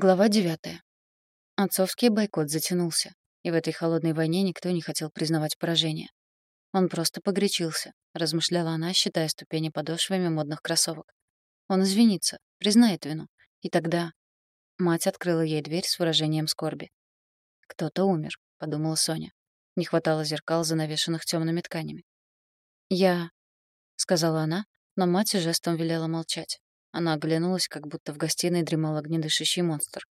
Глава девятая. Отцовский бойкот затянулся, и в этой холодной войне никто не хотел признавать поражение. Он просто погорячился, размышляла она, считая ступени подошвами модных кроссовок. Он извинится, признает вину, и тогда... Мать открыла ей дверь с выражением скорби. «Кто-то умер», — подумала Соня. Не хватало зеркал, занавешенных темными тканями. «Я...» — сказала она, но мать жестом велела молчать. Она оглянулась, как будто в гостиной дремал огнедышащий монстр.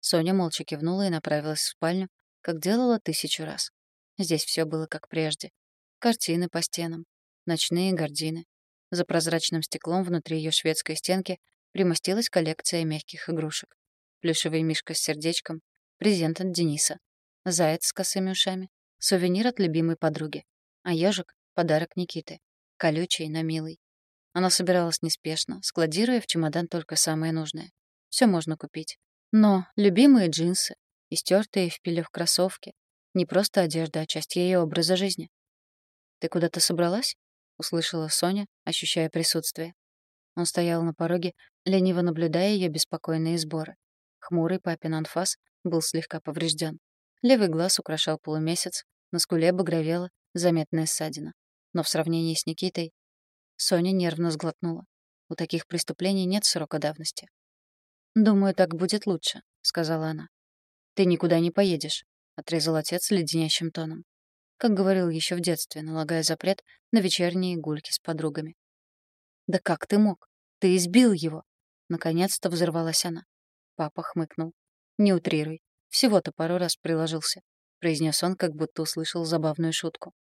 Соня молча кивнула и направилась в спальню, как делала тысячу раз. Здесь все было как прежде. Картины по стенам, ночные гардины. За прозрачным стеклом внутри ее шведской стенки примостилась коллекция мягких игрушек. Плюшевый мишка с сердечком, презент от Дениса, заяц с косыми ушами, сувенир от любимой подруги, а ежик — подарок Никиты, колючий, но милый. Она собиралась неспешно, складируя в чемодан только самое нужное. Все можно купить. Но любимые джинсы, истертые в пилёв кроссовки, не просто одежда, а часть ее образа жизни. «Ты куда-то собралась?» — услышала Соня, ощущая присутствие. Он стоял на пороге, лениво наблюдая ее беспокойные сборы. Хмурый папин анфас был слегка поврежден. Левый глаз украшал полумесяц, на скуле багровела заметная ссадина. Но в сравнении с Никитой Соня нервно сглотнула. У таких преступлений нет срока давности. «Думаю, так будет лучше», — сказала она. «Ты никуда не поедешь», — отрезал отец леденящим тоном. Как говорил еще в детстве, налагая запрет на вечерние гульки с подругами. «Да как ты мог? Ты избил его!» Наконец-то взорвалась она. Папа хмыкнул. «Не утрируй. Всего-то пару раз приложился», — произнес он, как будто услышал забавную шутку.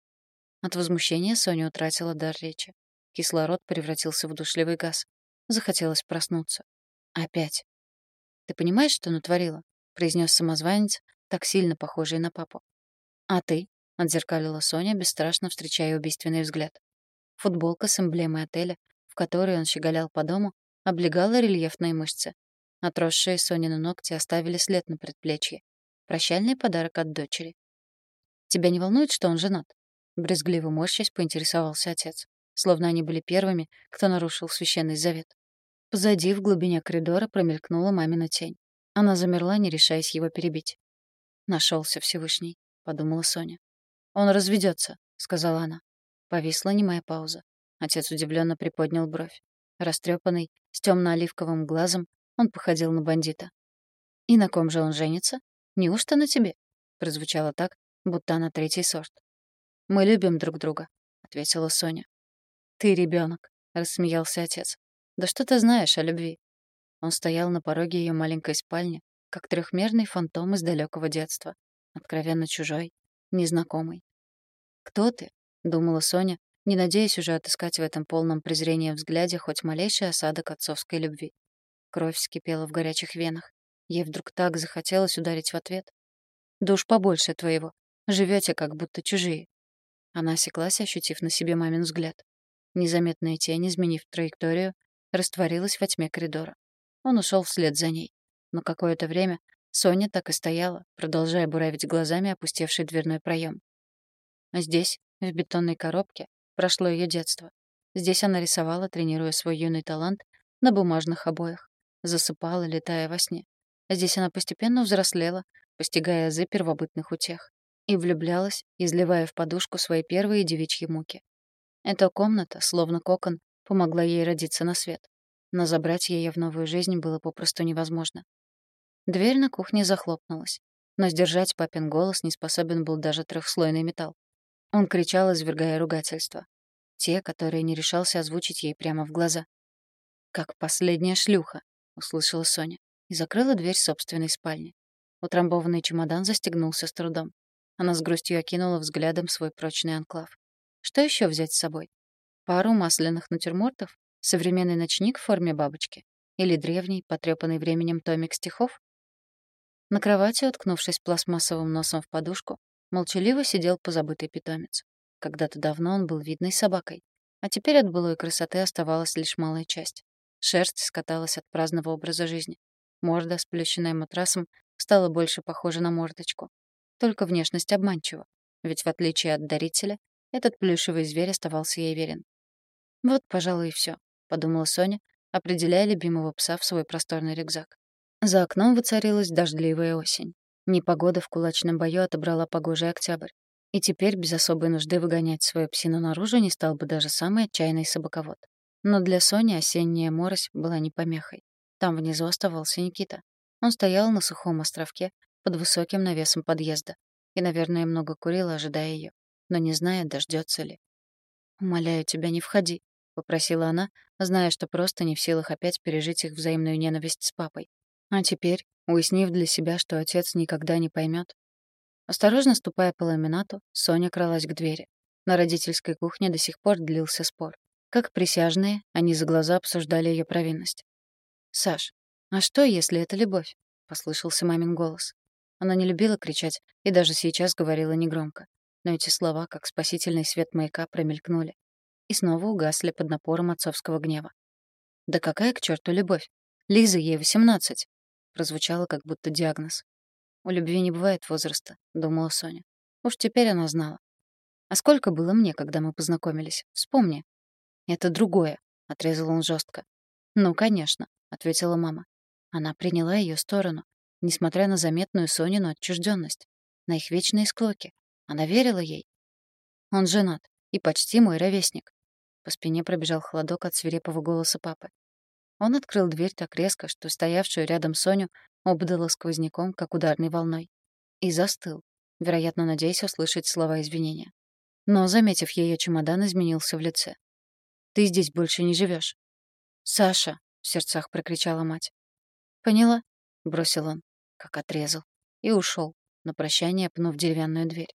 От возмущения Соня утратила дар речи. Кислород превратился в душливый газ. Захотелось проснуться. Опять. «Ты понимаешь, что натворила?» — произнес самозванец, так сильно похожий на папу. «А ты?» — отзеркалила Соня, бесстрашно встречая убийственный взгляд. Футболка с эмблемой отеля, в которой он щеголял по дому, облегала рельефные мышцы. Отросшие Сонины ногти оставили след на предплечье. Прощальный подарок от дочери. «Тебя не волнует, что он женат?» Брезгливо морщась поинтересовался отец словно они были первыми, кто нарушил священный завет. Позади, в глубине коридора, промелькнула мамина тень. Она замерла, не решаясь его перебить. Нашелся Всевышний», — подумала Соня. «Он разведется, сказала она. Повисла немая пауза. Отец удивленно приподнял бровь. Растрепанный, с темно-оливковым глазом, он походил на бандита. «И на ком же он женится? Неужто на тебе?» Прозвучало так, будто она третий сорт. «Мы любим друг друга», — ответила Соня. «Ты ребенок, рассмеялся отец. «Да что ты знаешь о любви?» Он стоял на пороге ее маленькой спальни, как трехмерный фантом из далекого детства, откровенно чужой, незнакомый. «Кто ты?» — думала Соня, не надеясь уже отыскать в этом полном презрении взгляде хоть малейший осадок отцовской любви. Кровь вскипела в горячих венах. Ей вдруг так захотелось ударить в ответ. «Да уж побольше твоего. Живете как будто чужие». Она осеклась, ощутив на себе мамин взгляд. Незаметная тень, изменив траекторию, растворилась во тьме коридора. Он ушел вслед за ней. Но какое-то время Соня так и стояла, продолжая буравить глазами опустевший дверной проем. Здесь, в бетонной коробке, прошло ее детство. Здесь она рисовала, тренируя свой юный талант на бумажных обоях, засыпала, летая во сне. Здесь она постепенно взрослела, постигая азы первобытных утех, и влюблялась, изливая в подушку свои первые девичьи муки. Эта комната, словно кокон, помогла ей родиться на свет. Но забрать ее в новую жизнь было попросту невозможно. Дверь на кухне захлопнулась. Но сдержать папин голос не способен был даже трехслойный металл. Он кричал, извергая ругательства. Те, которые не решался озвучить ей прямо в глаза. «Как последняя шлюха», — услышала Соня, и закрыла дверь собственной спальни. Утрамбованный чемодан застегнулся с трудом. Она с грустью окинула взглядом свой прочный анклав. Что еще взять с собой? Пару масляных натюрмортов? Современный ночник в форме бабочки? Или древний, потрепанный временем томик стихов? На кровати, уткнувшись пластмассовым носом в подушку, молчаливо сидел позабытый питомец. Когда-то давно он был видной собакой, а теперь от былой красоты оставалась лишь малая часть. Шерсть скаталась от праздного образа жизни. Морда, сплющенная матрасом, стала больше похожа на мордочку. Только внешность обманчива, ведь в отличие от дарителя, этот плюшевый зверь оставался ей верен. «Вот, пожалуй, и все, подумала Соня, определяя любимого пса в свой просторный рюкзак. За окном воцарилась дождливая осень. Непогода в кулачном бою отобрала погожий октябрь. И теперь без особой нужды выгонять свою псину наружу не стал бы даже самый отчаянный собаковод. Но для Сони осенняя морось была не помехой. Там внизу оставался Никита. Он стоял на сухом островке под высоким навесом подъезда и, наверное, много курил, ожидая ее, но не зная, дождется ли. «Умоляю тебя, не входи», — попросила она, зная, что просто не в силах опять пережить их взаимную ненависть с папой. А теперь, уяснив для себя, что отец никогда не поймет, Осторожно ступая по ламинату, Соня кралась к двери. На родительской кухне до сих пор длился спор. Как присяжные, они за глаза обсуждали ее провинность. «Саш, а что, если это любовь?» — послышался мамин голос. Она не любила кричать и даже сейчас говорила негромко. Но эти слова, как спасительный свет маяка, промелькнули. И снова угасли под напором отцовского гнева. «Да какая к черту любовь? Лиза, ей восемнадцать!» прозвучало как будто диагноз. «У любви не бывает возраста», — думала Соня. Уж теперь она знала. «А сколько было мне, когда мы познакомились? Вспомни». «Это другое», — отрезал он жестко. «Ну, конечно», — ответила мама. Она приняла ее сторону, несмотря на заметную Сонину отчужденность, на их вечные склоки. Она верила ей. Он женат и почти мой ровесник. По спине пробежал холодок от свирепого голоса папы. Он открыл дверь так резко, что стоявшую рядом Соню обдало сквозняком, как ударной волной. И застыл, вероятно, надеясь услышать слова извинения. Но, заметив ее чемодан, изменился в лице. «Ты здесь больше не живешь. «Саша!» — в сердцах прокричала мать. «Поняла?» — бросил он, как отрезал, и ушел, на прощание пнув деревянную дверь.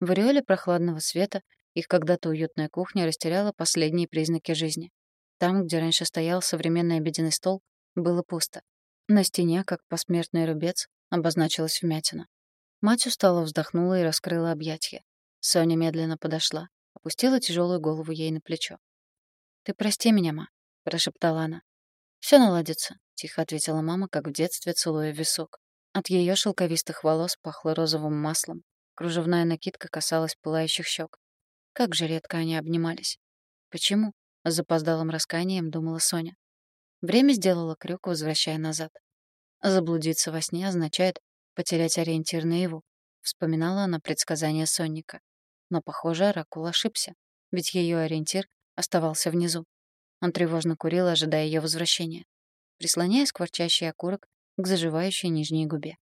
В ореоле прохладного света их когда-то уютная кухня растеряла последние признаки жизни. Там, где раньше стоял современный обеденный стол, было пусто. На стене, как посмертный рубец, обозначилась вмятина. Мать устало вздохнула и раскрыла объятья. Соня медленно подошла, опустила тяжелую голову ей на плечо. «Ты прости меня, ма», — прошептала она. Все наладится», — тихо ответила мама, как в детстве целуя висок. От ее шелковистых волос пахло розовым маслом. Кружевная накидка касалась пылающих щек. Как же редко они обнимались. «Почему?» — с запоздалым расканием думала Соня. Время сделало крюк, возвращая назад. Заблудиться во сне означает потерять ориентир на его. Вспоминала она предсказание Сонника. Но, похоже, Оракул ошибся, ведь ее ориентир оставался внизу. Он тревожно курил, ожидая ее возвращения, прислоняя скворчащий окурок к заживающей нижней губе.